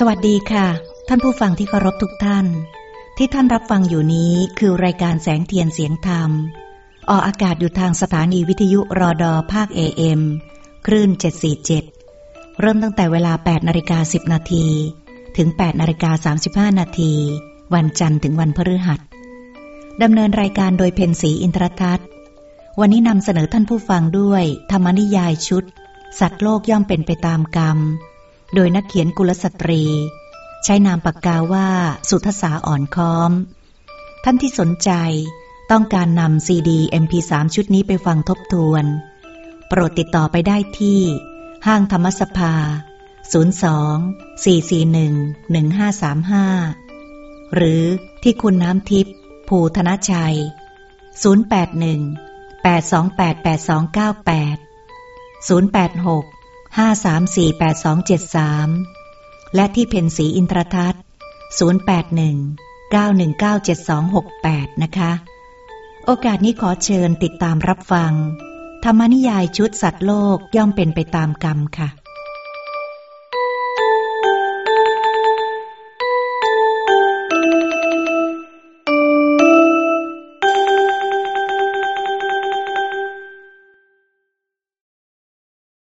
สวัสดีค่ะ ท่านผู้ฟังที่เคารพทุกท่าน ที่ท่านรับฟังอยู่นี้คือรายการแสงเทียนเสียงธรรม ออกอากาศอยู่ทางสถานีวิทยุรอดอภาค AM คลื่น 747 เริ่มตั้งแต่เวลา 8นาฬิกา10 นาที ถึง 8นาฬิกา35 นาที วันจันทร์ถึงวันพฤหัสดำเนินรายการโดยเพนสีอินทรทัศน์ วันนี้นำเสนอท่านผู้ฟังด้วย ธรรมนิยายชุด สัตว์โลกย่อมเป็นไปตามกรรม โดยนักเขียนกุลสตรี ใช้นามปากกาว่าสุทธสาอ่อนค้อม ท่านที่สนใจต้องการนำซีดี MP3 ชุดนี้ไปฟังทบทวน โปรดติดต่อไปได้ที่ ห้างธรรมสภา 02 441 1535 หรือที่คุณน้ำทิพย์ภูธนชัย 081 828 8298 086 534 8273 และที่เพนสีอินทรทัศน์ 081 919 7268 นะคะ โอกาสนี้ขอเชิญติดตามรับฟัง ธรรมนิยายชุดสัตว์โลกย่อมเป็นไปตามกรรมค่ะ